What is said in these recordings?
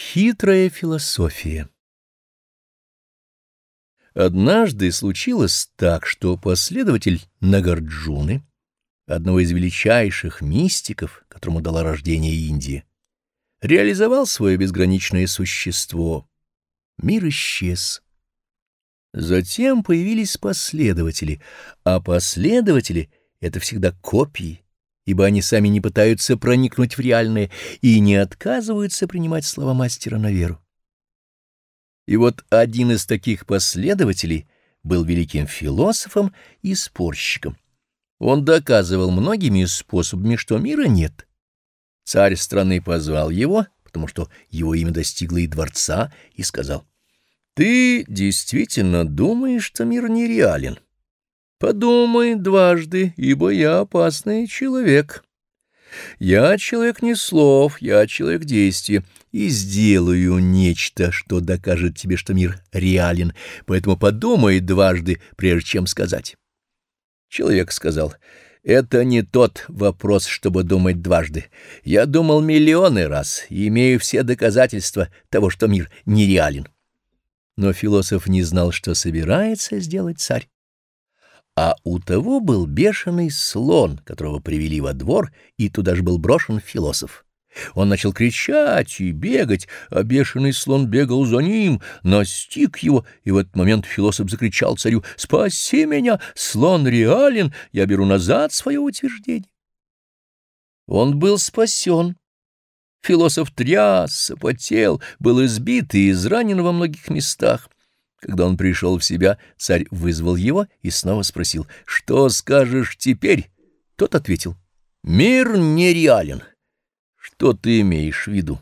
Хитрая философия Однажды случилось так, что последователь Нагарджуны, одного из величайших мистиков, которому дала рождение Индия, реализовал свое безграничное существо. Мир исчез. Затем появились последователи, а последователи — это всегда копии, ибо они сами не пытаются проникнуть в реальное и не отказываются принимать слова мастера на веру. И вот один из таких последователей был великим философом и спорщиком. Он доказывал многими способами, что мира нет. Царь страны позвал его, потому что его имя достигло и дворца, и сказал, «Ты действительно думаешь, что мир нереален?» Подумай дважды, ибо я опасный человек. Я человек не слов, я человек действия, и сделаю нечто, что докажет тебе, что мир реален, поэтому подумай дважды, прежде чем сказать. Человек сказал, это не тот вопрос, чтобы думать дважды. Я думал миллионы раз и имею все доказательства того, что мир нереален. Но философ не знал, что собирается сделать царь. А у того был бешеный слон, которого привели во двор, и туда же был брошен философ. Он начал кричать и бегать, а бешеный слон бегал за ним, настиг его, и в этот момент философ закричал царю «Спаси меня, слон реален, я беру назад свое утверждение». Он был спасен. Философ трясся, потел, был избит и изранен во многих местах. Когда он пришел в себя, царь вызвал его и снова спросил, «Что скажешь теперь?» Тот ответил, «Мир нереален». «Что ты имеешь в виду?»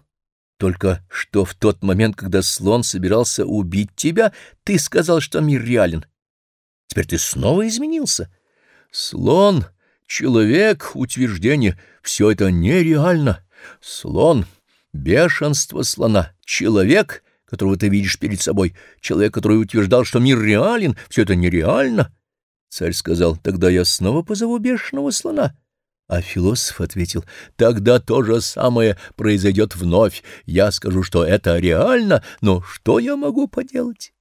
«Только что в тот момент, когда слон собирался убить тебя, ты сказал, что мир реален. Теперь ты снова изменился. Слон, человек, утверждение — все это нереально. Слон, бешенство слона, человек — которого ты видишь перед собой, человек, который утверждал, что мир реален, все это нереально. Царь сказал, тогда я снова позову бешеного слона. А философ ответил, тогда то же самое произойдет вновь. Я скажу, что это реально, но что я могу поделать?